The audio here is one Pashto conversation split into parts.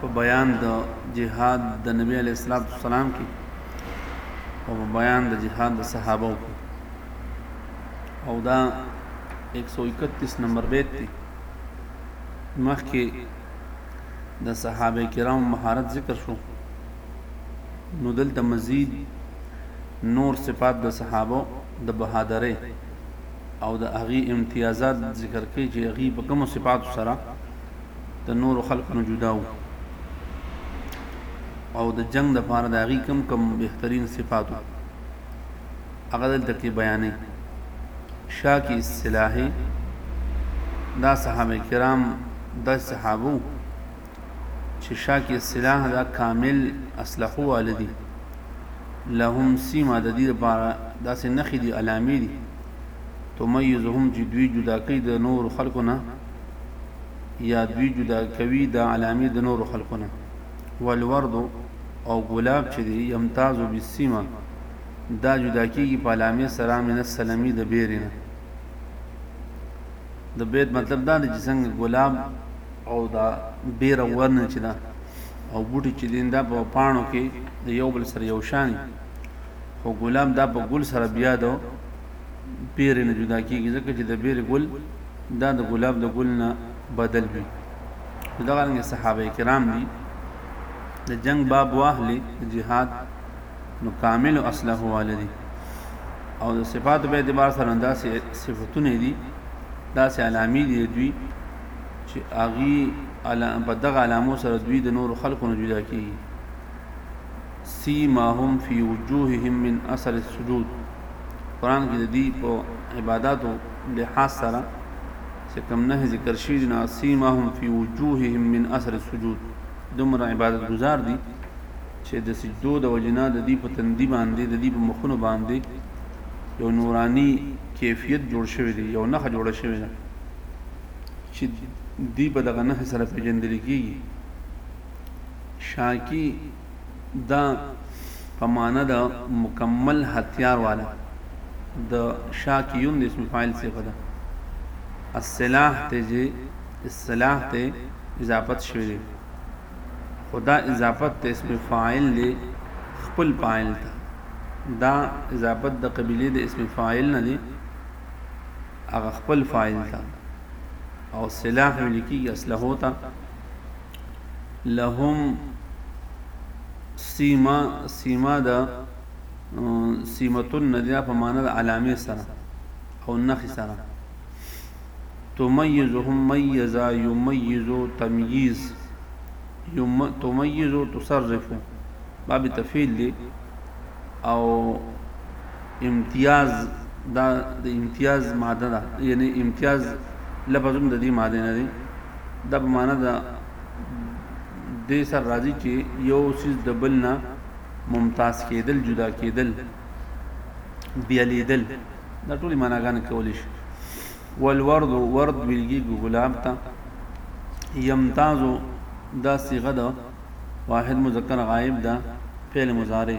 په بیان د جهاد د نبی علیه الصلاۃ والسلام کې او په بیان د جهاد د صحابه کې او دا 131 نمبر بیت دی مخکې د صحابه کرام مهارت ذکر شو نو دلته مزید نور صفات د صحابه د بهادرۍ او د هغه امتیازات ذکر کوي چې هغه په کوم صفات سره د نورو خلکو نه جدا وو او د جنگ د پاره د هغې کم کم بهترین صفاتو هغه دلته کې بیانې شا کې اصطلاحي دا صحابه کرام د صحابو چې شا کې اصطلاح دا کامل اسلحو والدي لهم سیما د دې لپاره داسې نخې دي علامې دي تمیزهم چې دوی جدا کوي د نور خلکو نه یا دوی جدا کوي د علامه د نور خلقونه والورد او ګلاب چې دی یمتاز بالسیمه دا جدا کیږي په علامه سره من السلمی د بیرنه د بیت مطلب دا دی چې څنګه ګلاب او دا بیر ورنه چې دا او بوټي چې دین دا په پانو کې د یو بل سره یو شان خو ګلاب دا په ګل سره بیا دو بیرې نه جدا کیږي ځکه چې د بیرې ګل دا د ګلاب د ګل نه بدل وي دا رنګ صحابه کرام دي د جنگ باب واهلي جهاد نو کامل او اصله والدي او د صفات په اعتبار سره داسې صفاتونه دي داسې علامې دي دوی چې اغي علامه په دغه علامو سره دوی د نور خلکو نه جدا کیږي سیماهم فی وجوههم من اثر السجود قران کې د دې په عبادتو لحاظ سره چې کوم نه ذکر شوی دی نه سیماهم فی وجوههم من اثر السجود دومره عبادت گزار دي چې د سجدو د وجنا د دې په تندي باندې د دې په مخونو باندې یو نورانی کیفیت جوړ شوی دی یو نخ جوړ شوی دی چې دی په دغه نخ سره پیژندل کیږي شاکی دا په معنی د مکمل هتیار والا د شاکیون د اسم فاعل صفه ده السلاح ته جی السلاح ته اضافت شوی دی خدا اضافت ته اسم فاعل دی خپل فاعل ته دا اضافت د قبیله د اسم فاعل نه دی هغه خپل فاعل ته او سلاح ولیکي اصله ته لهم سیما سیما د سیمتون ندیا په معنی د علامه سره او نخي سره تميزهم ميزا يميز تمييز يم تميز تصرف باب تفعيل دي او امتیاز دا د امتیاز ماده ده یعنی امتیاز لفظ هم د دې ماده نه دی دا په معنا ده دې سر راځي چې یو سیز د بل نه ممتاز کېدل جدا کېدل بیالیدل دا ټول معناګانې کولی شي والورد ورد ویلګي ګلاب ته یمتاز دا صيغه ده واحد مذکر غائب ده فعل مضارع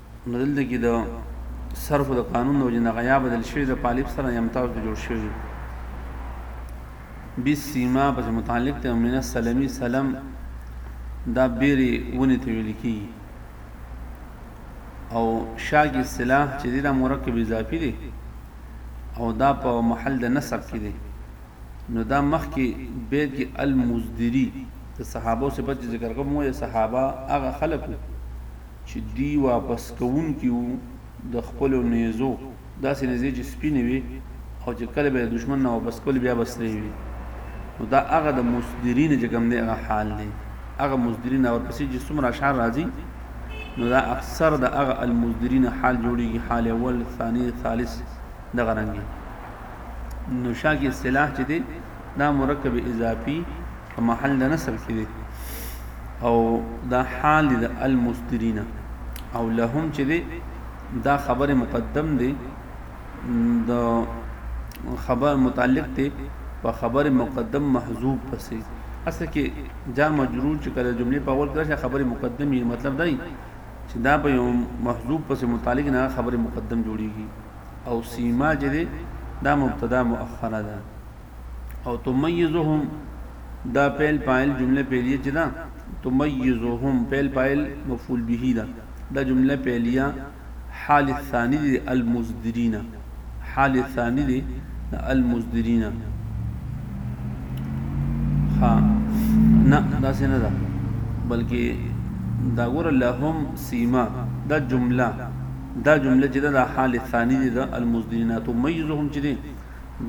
نو دلته کې د صرف د قانون د وجې نه غیا بدل شوی د پالیب سره یمتاز به جوړ شوی بی سیما پس متعلق ته من السلمی سلم دا بیری ونی ته ویل کی او شاګی سلاح چې دا مرکب اضافي دی او دا په محل د نسب کې دی نو دا مخ کې بیت کې المزدری د صحابه صفت ذکر کوم یا صحابه هغه خلقو چې دوی واپس کوونکي وو د خپلو نېزو، داسې نېزې چې سپينې وې او چې کله به یې د دښمن نه واپس کولې بیا به سرې وې، نو دا هغه د مصدرین چې کوم دی هغه حال دی، هغه مصدرین او ورپسې چې څومره اشعار راځي نو دا اکثر د هغه المصدرین حال جوړیږي، حال اول، ثاني، ثالث دغه رنګي نو شاکي اصطلاح چې دی دا مرکب اضافي په محل د نصب کې دی او دا حال د المصدرین او لهم چې دی دا خبر مقدم دی د خبر متعلق دی په خبر مقدم محذوب پسې اصل کې جار مجرور چې کله جملې په اول کې خبر مقدم یې مطلب دی چې دا په یو محذوب پسې متعلق نه خبر مقدم جوړیږي او سیما چې دی دا مبتدا مؤخره ده او تميزهم دا فعل فاعل جمله فعلیه چې دا تميزهم فعل فاعل مفعول به دا دا جمله فعلیه حال الثاني دی المصدرین حال الثاني دی المصدرین ها نه دا څه نه ده بلکې دا ګور لهم سیما دا جمله دا جمله چې دا حال ثانی دی دا المزدینات ممیزهم چې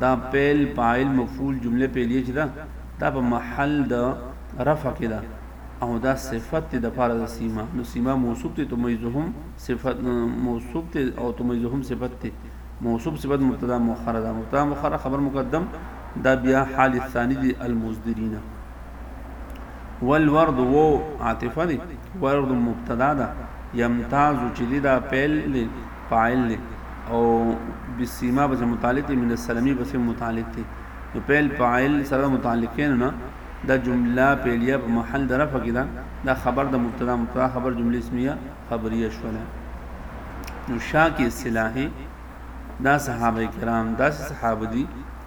دا فعل فاعل مفعول جمله فعلیه چې ده دا په محل د رفع کې ده او دا صفت ته د پاره د سیما نو سیما موصوف ته تمیزهم صفت موصوف ته او تمیزهم صفت ته موصوف صفت مبتدا مؤخر ده مبتدا مؤخر خبر مقدم دا بیا حال الثانی دی المصدرین والورد و عاطفه دی ورد مبتدا ده یمتاز چې دا فعل دی فاعل دی او بسیما بس متعلق دی من السلمی بس متعلق دی نو پیل فاعل سره متعلقین نه دا جمله پیلیه په محل د رفع کې ده دا خبر د مبتدا مبتدا خبر جمله اسمیه خبریه شوله نو شاکی اصطلاحي دا صحابه کرام دا صحابه دي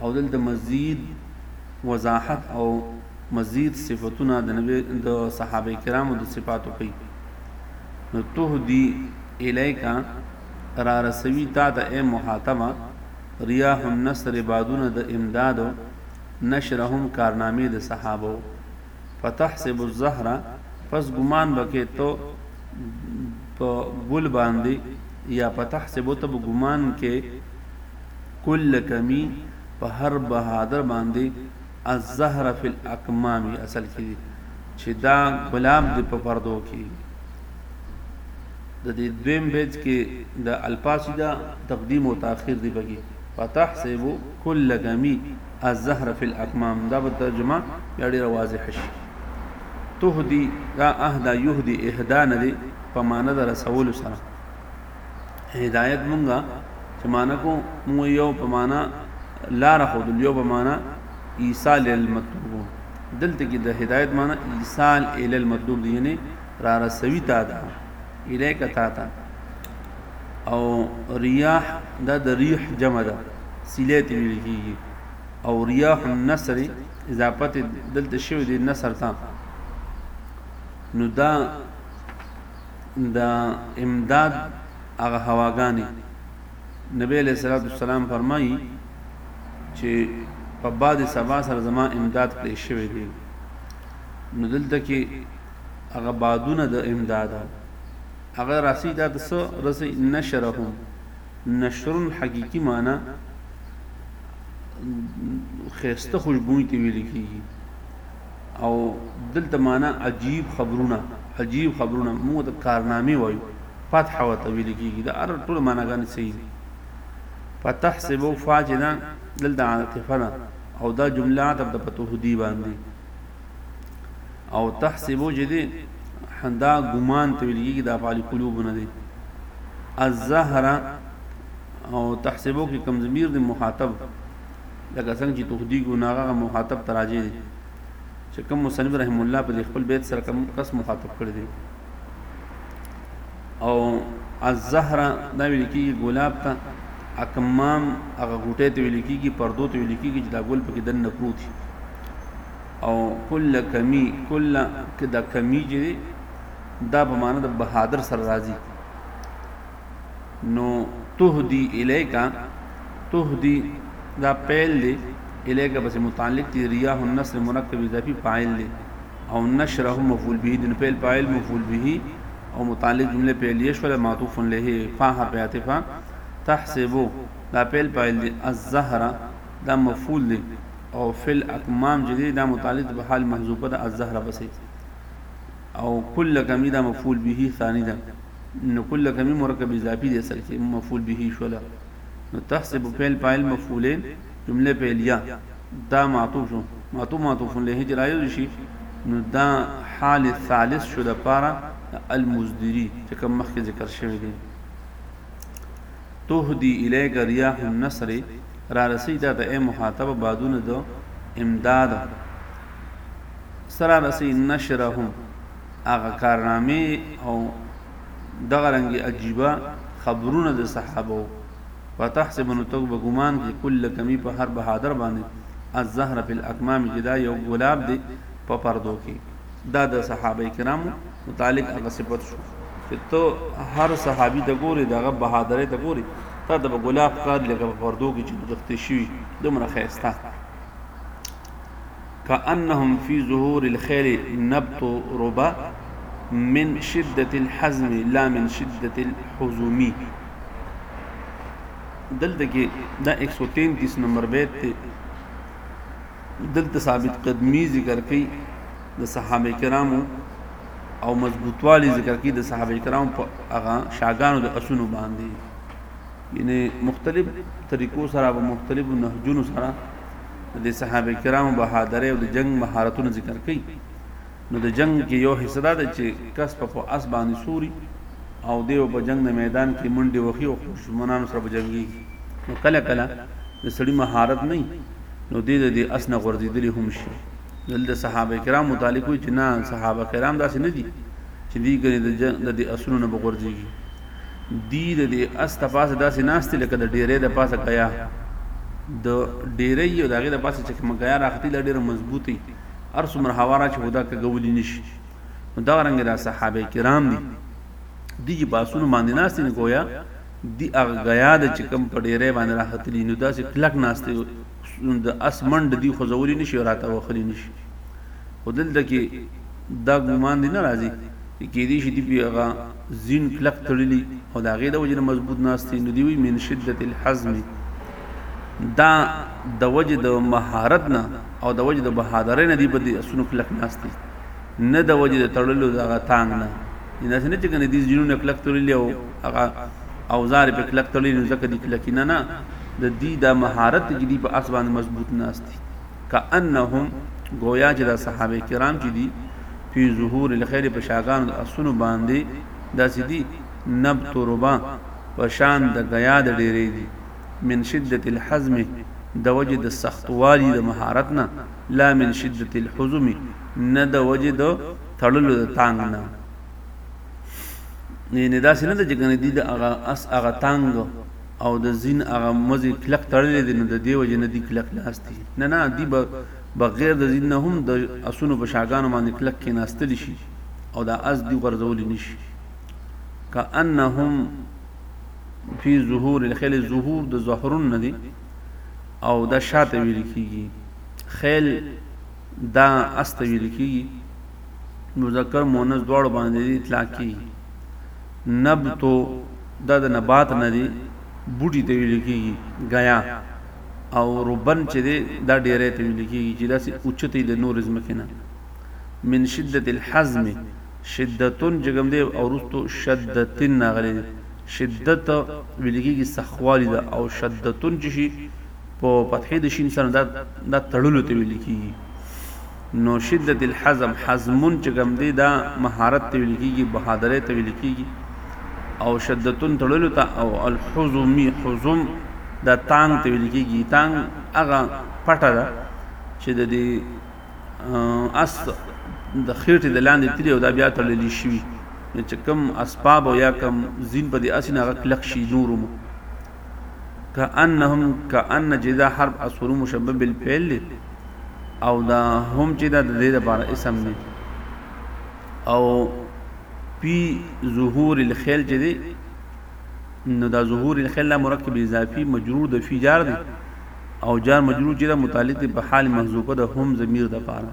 او دلته مزید وضاحت او مزید صفتونه د نبی د صحابه کرامو د صفاتو کوي نو تهدی الیک را رسوي تا ته اے محاتبه ریاح النصر بادونه د امدادو نشرهم کارنامې د صحابو فتحسب الزهر پس ګمان بکې تو په ګل باندې یا فتحسب ته ګمان کې کله کمی په هر بهادر باندی الزهره فی الاکمام وی اصل کی دی چی دا ګلاب دی په پردو کی د دې دویم بیت کې د الفاصیده تقدیم او تاخير دی بګي فتحسب كل غمي الزهر في الاكمام دا په ترجمه بیا ډیره واضح شي تهدي دا اهدا يهدي اهدا نه دی په معنا د رسول سره هدایت مونږه چې معنا کو مو یو په معنا لار خو د یو په معنا ایصال المطلوب دلته کې د هدایت معنا ایصال ال المطلوب دی یعنی را رسوي تا دا الیک تا تا او ریاح دا د ریح جمع ده سیله ته ویل کیږي او ریاح النصر اضافت دلته شوی دی نصر ته نو دا د امداد هغه هواګانې نبی علیہ الصلوۃ والسلام فرمایي چې په باد سبا سره زما امداد کړی شوی دی نو دلته کې هغه بادونه د امداد هغه راسي دا د سو رسي نشرهم نشرن حقيقي معنی خيسته خوشبوئی ته ویل کیږي او دلته معنا عجیب خبرونه عجیب خبرونه موږ ته کارنامې وایو فتح او تویل کیږي دا ار ټول معناګان صحیح دي فتحسبو فاجدا دلته عاطفه ده او دا جمله عطف د پتوه دی باندې او تحسبو چې دي حدا ګمان تویل کیږي د افعال قلوب نه دي الزهره او تحسبو کې کم ضمیر دی مخاطب لکه څنګه چي تهديګو نو هغه مخاطب ته راجع دي چي کوم مصنف رحم الله په دې خپل بيت سره کوم کس مخاطب کړی دی او الزهره دا ویل کیږي ګلاب ته اکمام هغه غوټه ته ویل کیږي پردو ته ویل کیږي چې دا ګل پکې دنه پروت او کل کمی کل کدا کمی چې دا په معنا د بهادر سره راځي نو تهدی الیک تهدی دا پیل دی الیک بس متعلق دی ریاح النصر مرکب اضافی فاعل دی او نشره مفعول به دی پیل فاعل مفعول به او متعلق جمله پیل یشول معطوف له فاح پیاتفا تحسبو دا پیل فاعل دی الزهره دا مفعول دی او فل اکمام جدی دا متعلق به حال محذوفه ده الزهره بس او کل کمی دا مفعول به ثانی ده نو کل کمی مرکب اضافی دی سر کې مفعول به شولا نو تحسب فعل فاعل مفعولین جمله فعلیه دا معطوف شو معطوف معطوف له هجرایو شي نو دا حال ثالث شو د پاره المزدری چې کوم مخکې ذکر شوی دی تهدی الیک ریاح النصر را رسی دا ته مخاطب بادونه دو امداد سره رسی نشرهم هغه کارنامې او دغه رنګي عجیبه خبرونه د صحابه وو وتحسب نو توګ به ګمان کې کل کمی په هر بهادر باندې الزهر فی الاکمام چې دا یو ګلاب دی په پردو کې دا د صحابه کرامو متعلق هغه صفت شو چې ته هر صحابي ته ګوري دغه بهادرې ته ګوري تا ته به ګلاب کار لکه په پردو کې چې دخته شي دومره خیسته کأنهم فی ظهور الخیل نبت ربا من شدة الحزم لا من شدة الحزم دلته کې دا 133 نمبر بیت ته دلته ثابت قدمی ذکر کوي د صحابه کرامو او مضبوطوالی ذکر کی د صحابه کرام په هغه شاګانو د اسونو باندې یعنی مختلف طریقو سره او مختلفو نهجونو سره د دې صحابه کرامو بهادرۍ او د جنگ مهارتونه ذکر کوي نو د جنگ کې یو حصہ دا ده چې کس په په اس باندې سوري او دیو په جنگ نه میدان کې منډي وخی او دشمنانو سره بجنګي نو کله کله د سړي مهارت نه نو دې د اس نه غورځېدلی هم شي دلته صحابه کرام متعلق وي چې نه صحابه کرام داسې نه دي چې دی ګنې د د اسونو نه بغورځيږي دی د دې اس ته پاسه داسې ناستې لکه د ډیرې د پاسه کیا د ډیرې یو دغه د پاسه چې کوم کیا راختی دا ډیره مضبوطی ار څومره هوا را چې هدا کګولی نشي نو دا رنګ دا صحابه کرام دي دی چې پاسونو باندې ناستې نه گویا دی هغه غیا د چې کوم په ډیرې باندې راختلی نو داسې کلک ناستې د اسمنډ دی خو زولی نشي راته وخلی نشي خو دلته کې دا ګومان دی نه راځي کې دې شي دی پیغه زین کلک تړلي او د هغې د وجې نه مضبوط ناست دي نو دي وي من شدت الحزم دا د وجې د مهارت نه او د وجې د بهادرۍ نه دي په دې اسونو کلک ناست دي نه د وجې د تړلو د هغه تانګ نه دا څه نه چې کنه دې زینونه کلک تړلي او هغه اوزار په کلک تړلي نو ځکه دې کلک نه نه د دې د مهارت کې دې په اسبان مضبوط ناشتي کأنهم، ګویا چې دا صحابه کرام چې دي، فی ظهور الخیل، په شاګانو د اسونو باندې داسې دي، نبط ربا، په شان د ګیا د ډېرې دي، من شدة الحزم، د وجې د سختوالي د مهارت نه، لا من شدة الحزم، نه د وجې د تړلو د تانګ نه. یعنې داسې نه ده چې کنه دي د هغه اس هغه تانګ. او د زین هغه مزی کلک تړلی دی نو د دې وجې نه دی کلک ناست دی نه نه دی به بغیر د زین نه هم د اسونو په شاګانو باندې کلک کې ناستلی شي او دا اس دی غرزولی نشي که انهم فی ظهور الخیل ظهور د ظهرون نه دی او دا شاته ویل کیږي خیل دا است ویل کیږي مذکر مؤنث دواړو باندې اطلاق کیږي نبت دا د نبات نه دی بوټي ته ویل کیږي غیا او ربن چې دی دا ډیره ته ویل کیږي چې داسې اوچتې د نور زمکه نه من شدت الحزم شدتون جګم دی او رستو شدتن ناغلی دی شدت ویل کیږي سخوالی دا او شدتون چې شي په فتحې د شین سره دا دا تړلو ته ویل کیږي نو شدت الحزم حزمون چې کوم دی دا مهارت ته ویل کیږي بهادرۍ ته ویل کیږي او شدتون تړلو ته او الحزمی حزم دا تانګ ته ویل کیږي تانګ هغه پټه ده چې د دې اس د خېټې د لاندې تری او دا بیا تړل شي نو چې کم اسباب او یا کم زین په دې اسنه غ کلک شي نورم کأنهم کأن چې دا حرف اصول مشبه بالفعل دی او دا هم چې دا د دې لپاره اسم دی او پی ظهور الخيل چې دی نو دا ظهور الخيل مرکب اضافي مجرور د فی جار دی او جار مجرور چې دا متعلق دی په حال محذوفه د هم ضمیر د پاره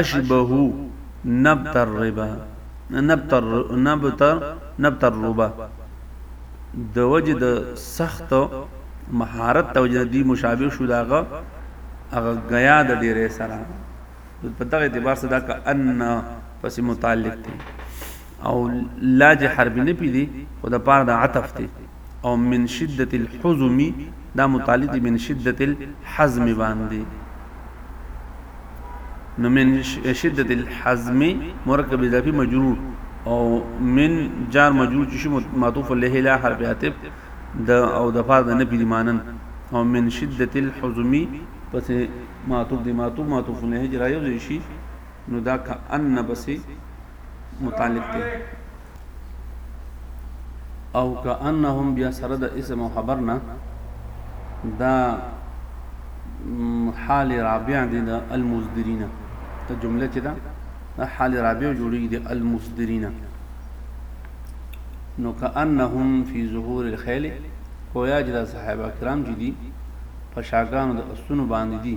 اشبه نبت الربا نبت نبت نبت الربا د وجه د سخت مهارت او جدي مشابه شو داغه هغه غیا د ډیره سره په دغه اعتبار سره دا ک ان پس متعلق دي او لاج حرب نه پی دي خو د پاره د عطف دي او من شدت الحزم دا متعلق دی من شدت الحزم باندې نو من شدت الحزم مرکب اضافي مجرور او من جار مجرور چې معطوف له لا حرف عاطف د او د فار د نه پیمانن او من شدت الحزم پس معطوف دی معطوف معطوف له جرایو شي نو دا که ان پسې متعلق دی او که انهم بیا سره د اسم او خبر نه دا حال رابع دی د المصدرین ته جمله چې دا دا حال رابع جوړیږي د المصدرین نو که انهم فی ظهور الخیل گویا چې دا صحابه کرام چې دي په شاګانو د اسونو باندې دي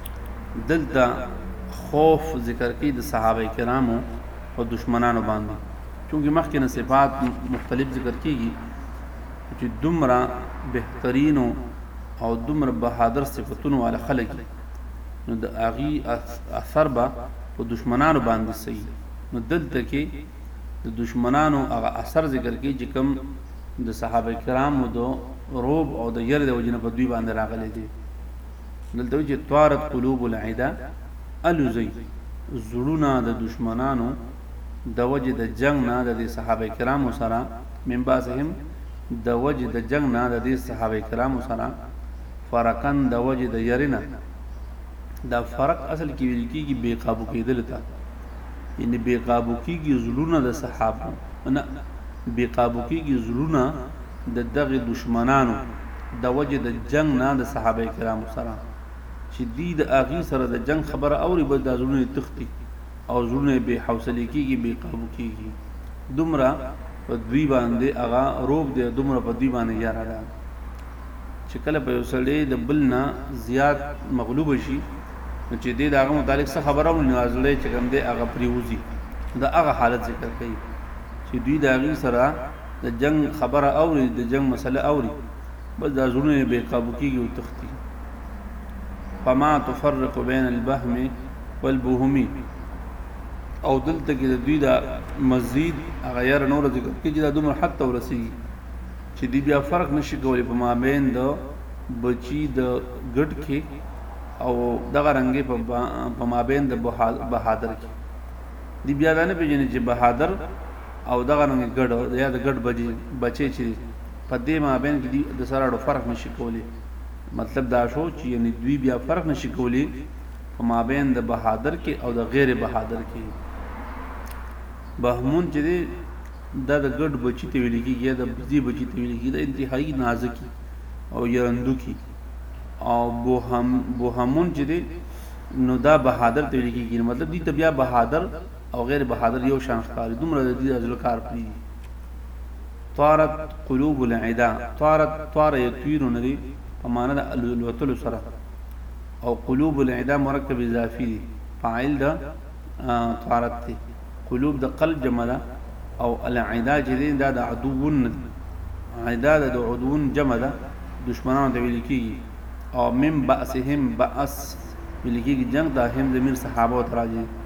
دلته خوف ذکر کی د صحابه کرامو او دشمنانو باندې چونکه مخکې نه صفات مختلف ذکر کیږي چې دومره بهترینو او دومره بهادر صفاتونو والا خلک نو د اغي اثر به په دشمنانو باندې سي نو دلته کې د دشمنانو هغه اثر ذکر کی چې کوم د صحابه کرامو د روب او د ير د وجنه په دوی باندې راغلي دي دلته وی چې طارت قلوب العدا الوزی زړونه د دشمنانو د وجه د جنگ نه د صحابه کرامو سره من باسهم د وجه د جنگ نه د صحابه کرامو سره فرقن د وجه د يرنه دا فرق اصل کې ویل کېږي بے قابو کېدل ته یعنی بے قابو کېږي زړونه د صحابه نه بے قابو کېږي زړونه د دغه دشمنانو د وجې د جنګ نه د صحابه کرامو سره چې دی د هغی سره د جنګ خبره اوري بس دا زړونه یې تښتي او زړونه یې بې حوصلې کېږي بې قابو کېږي دومره په دوی باندې هغه روب دی دومره په دوی باندې یاره ده چې کله په یو سړی د بل نه زیات مغلوب شي نو چې دی د هغه متعلق څه خبره هم نه ازړی چې کوم دی هغه پریوزي دا هغه حالت ذکر کوي چې دوی د هغې سره د جنګ خبره اوري د جنګ مسله اوري بس دا زړونه یې بې قابو کېږي او تښتي فما تفرق بین البهم والبهمی او دلته کې د دوی دا مزید هغه یار نور ذکر کې چې دا دومره حد ته ورسیږي چې دی بیا فرق نشي کولی په مابین د بچی د ګډ کې او دغه رنګې په مابین د بهادر کې دی بیا دا نه پیژني چې بهادر او دغه رنګه ګډ یا د ګډ بجې بچې چې دي په دې مابین کې دي د سره اړو فرق نشي کولی مطلب دا شو چې یعنی دوی بیا فرق نشي کولی په مابین د بهادر کې او د غیر بهادر کې بهمون چې دی دا د ګډ بچی ته ویل کېږي یا د بزی بچی ته ویل کېږي دا انتهایی نازکی او یرندو کی او بوهم بوهمون چې دی نو دا بهادر ته ویل کېږي مطلب دی ته بیا بهادر او غیر بهادر یو شان ښکاري دومره د دې زړه کار پریږدي طارت قلوب العدا طارت طار یطیر ندی په معنا د الوتلو سره او قلوب العدا مرکب اضافي دی فاعل د طارت دی قلوب د قلب جمع ده او العدا چې دی دا د عدوون ندی عدا د عدوون جمع ده دشمنانو ته ویل کیږي او من باسهم باس ویل کیږي جنگ د هم زمير صحابه او تراجي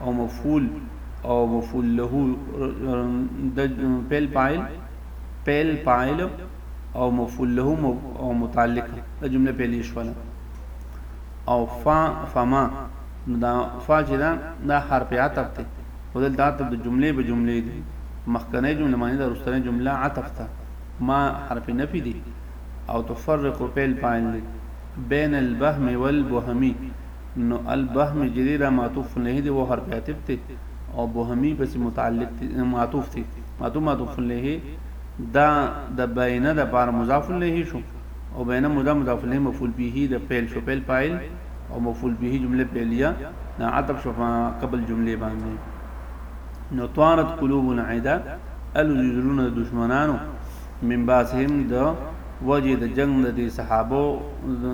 او مفعول او مفعول له د فعل فاعل فعل فاعل او مفعول له او متعلق د جمله فعلی شول او فا فما دا فا چې دا دا حرف عطف ته ودل دا ته د جمله به جمله دي مخکنه جمله معنی د رستنه جمله عطف ته ما حرف نفي دي او تفرق فعل فاعل بين البهم والبهمي نو البهم هجری را معطوف له دی و حرف عطف ته او بهمی پس متعلق تی معطوف تی معطوف معطوف له دا د بینه د پار مضاف له شو او بینه مضاف مضاف له مفعول به د فعل شو فعل فاعل او مفعول به جمله فعلیه دا عطف شو قبل جمله باندې نو طارت قلوب العدا الذرون دشمنانو من باسهم د وجه د جنگ د صحابه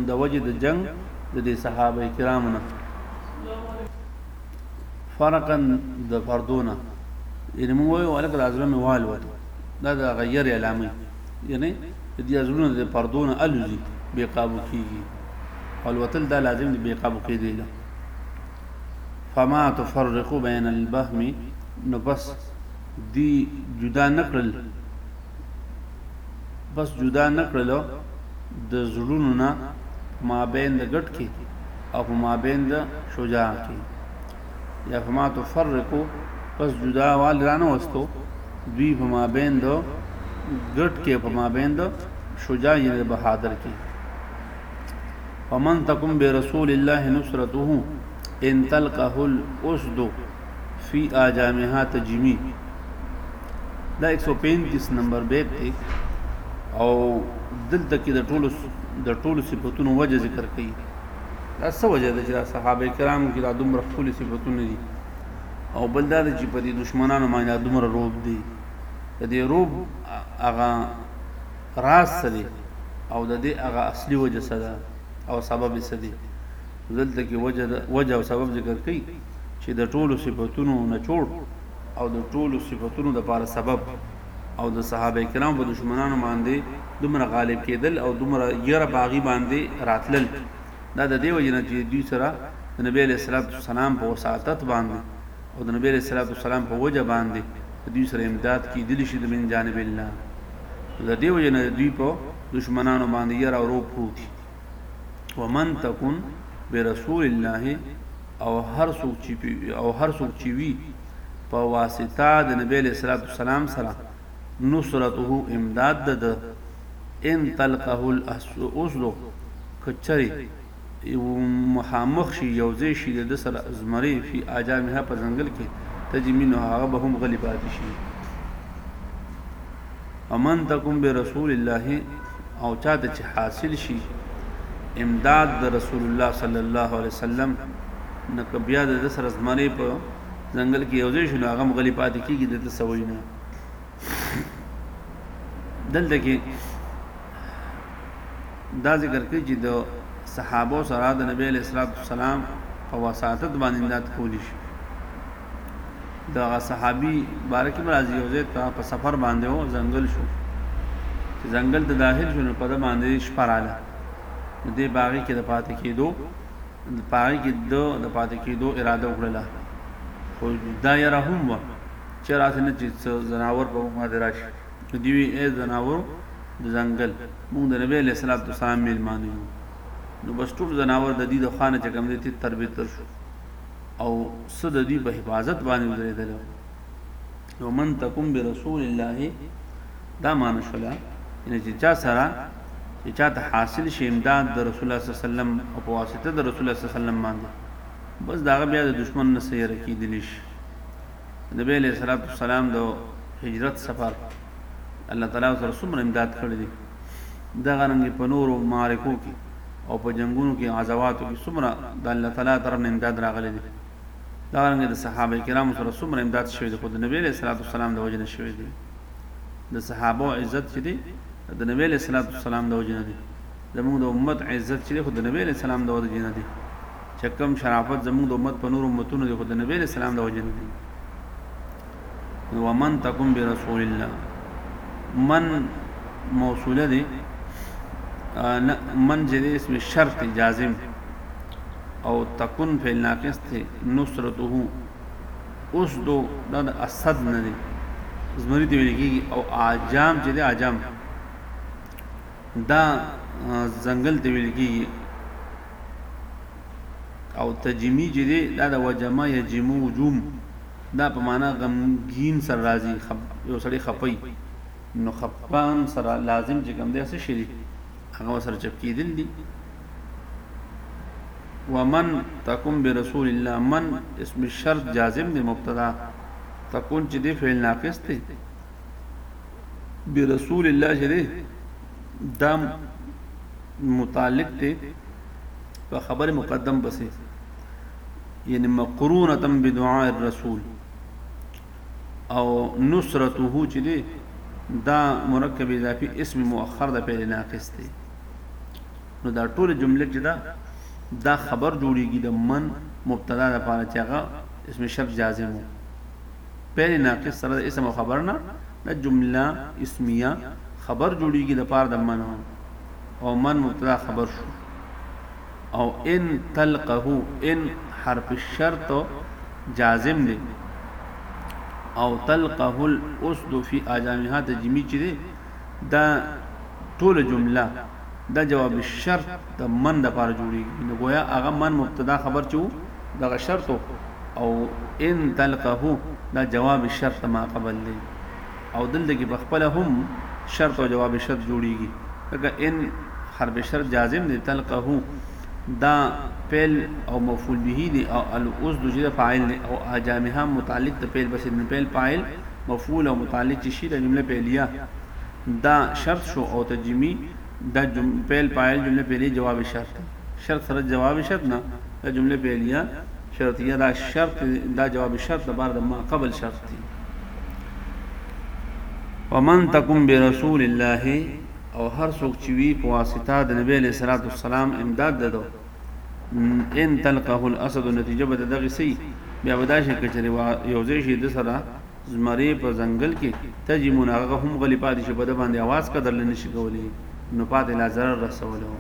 د وجه د جنگ د دې صحابه کرامو نه فرقا د فردونه یعنی موږ وایو الک راځره مې وال وته دا د غیر علامه یعنی د دې ازونه د فردونه الوزي بے قابو کیږي الوتل دا لازم دی بے قابو کیږي فما تفرق بین البهم نو بس دی جدا نکړل بس جدا نه کړل د زړونو نه په مابین د ګټ کې او په مابین د شجاع کې یا فما تفرقو بس جدا وال رانه وستو دوی په مابین د ګټ کې په مابین د شجاع یې د بهادر کې ومن تکم برسول الله نصرته ان تلقه الاسد فی آجامها تجمی دا 135 نمبر بیت دی او دلته کې د ټولو د ټولو صفاتونو وجه ذکر کړي دا څه وجه ده چې صحابه کرام کې دا دومره خپل صفاتونه دي او بل دا چې په دې دشمنانو باندې دومره روب دي د دې روب هغه راز څه دی او د دې هغه اصلي وجه څه ده او سبب څه دی دلته کې وجه او سبب ذکر کړي چې د ټولو صفاتونو نچوړ او د ټولو صفاتونو د پاره سبب او د صحابه کرام په دشمنانو باندې دومره غالب کېدل او دومره یره باغی باندې راتلل دا د دیو جن چې دوی سره د نبی له سلام په وساطت باندې او د نبی له سلام په وجه باندې دوی سره امداد کې دلی شي د من جانب الله د دیو جن دوی په دشمنانو باندې یره او روپ پروتي ومن تکن برسول الله او هر څوک چې او هر څوک چې وی په واسطه د نبی له صلوات والسلام سره نصرته امداد د ان تلقه الاسلو کچری مخامخ شي یو ځای شي د سره زمری فی اجامها په ځنګل کې تجمینه هغه به هم غلی پاتې شي فمن تکم برسول الله او چاته چې حاصل شي امداد د رسول الله صلی الله علیه وسلم نه کبیا د سر زمری په ځنګل کې یوځې شنو هغه مغلی پاتې کیږي د تسوی نه دلته کې دا ذکر کوي چې د صحابه سره د نبی علیہ الصلوۃ والسلام په وساطت باندې امداد کولی شي دغه صحابي بارک هم راځي او زه ته په سفر باندې و ځنګل شو چې ځنګل ته داخل شو نو په د باندې شپه رااله نو دې باغې کې د پاتې کېدو د پاغې کې د د پاتې کېدو اراده وکړله خو دا یره هم و چې راته نه چې څه ځناور په موږ باندې راشي نو دی وی ای ځناور د ځنګل موږ د نبی علیه السلام ته سلام میلمانه یو نو بس ټول ځناور د دې د خانه چې کوم دي تربیت تر شو او څه د دوی په حفاظت باندې ودرېدل نو من تکم برسول الله دا معنی شولا ان چې چا سره چې چا ته حاصل شي امداد د رسول الله صلی الله علیه وسلم او په واسطه د رسول الله صلی الله علیه وسلم باندې بس دا بیا د دشمن نه سیر کیدلی شي نبی علیہ الصلوۃ والسلام د هجرت سفر الله تعالی سره څومره امداد کړی دی دغه رنګ په نورو معارکو کې او په جنگونو کې غزواتو کې څومره د الله تعالی طرف نه امداد راغلی دی دا رنګ د صحابه کرامو سره څومره امداد شوی دی خو د نبی له صلوات والسلام د وجه نه شوی دی د صحابه عزت چې دی د نبی له صلوات والسلام د وجه نه دی زموږ د امت عزت چې خو د نبی له سلام د وجه نه دی چې کوم شرافت زموږ د امت په نور امتونو دی خو د نبی له سلام د وجه نه دی ومن تکم برسول الله من موصوله دی من چې اسم شرط جازم او تکون فعل ناقص ته نصرته اوس دو د اسد نه دی زمری ته ویل کیږي او عجام چې دی عجام دا ځنګل ته ویل کیږي او تجمی جې دې دا د وجمع یجم وجوم دا په معنا غمګین سره راځي خب یو سړی خپي نو خپان سره لازم چې کوم دی څه شي هغه سره چپ کېدل دي ومن تکم برسول الله من اسم شرط جازم دی مبتدا تكون چې دی فعل ناقص دی برسول الله چې دی دا متعلق ته په خبر مقدم بسې یعنی مقرونه تم بدعاء الرسول او نصرته چې دی دا مرکب اضافي اسم مؤخر د فعل ناقص دی نو دا ټول جمله چې دا دا خبر جوړیږي د من مبتدا لپاره چې هغه اسم شرط جازم وو پیل ناقص سره د اسم او خبر نه د جمله اسمیه خبر جوړیږي د پار د من او من مبتدا خبر شو او ان تلقه ان حرف الشرط جازم دی او تلقه الاسد فی اجامها تجمی چي دی دا ټوله جمله دا جواب شرط د من د پاره جوړیږي نو گویا هغه من مبتدا خبر چو دغه شرط او ان تلقه دا جواب شرط ما قبل دی او دلته کې په خپل هم شرط او جواب شرط جوړیږي ځکه ان حرف شرط جازم دی تلقه دا فعل او مفعول به دی او الاوس د جمله فاعل دی او اجامها متعلق د فعل بس د فعل فاعل مفعول او متعلق چې شي د جمله فعلیه دا شرط شو او تجمی دا جم فعل فاعل جمله فعلیه جواب شرط شرط سره جواب شرط نه دا جمله فعلیه شرطیه دا شرط دا جواب شرط د بار د ما قبل شرط دی ومن تکم برسول الله او هر څوک چې وي په واسطه د نبی علیه الصلاة والسلام امداد ددو ان تلقه الاسد نتیجه به دغه سي بیا به دا شي کچره یو ځای شي د سره زمری په ځنګل کې تجمون هغه هم غلی پاتې شي په د باندې आवाज قدر لنی شي کولی نو پاتې لا zarar رسولو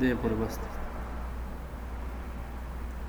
دې پر بسته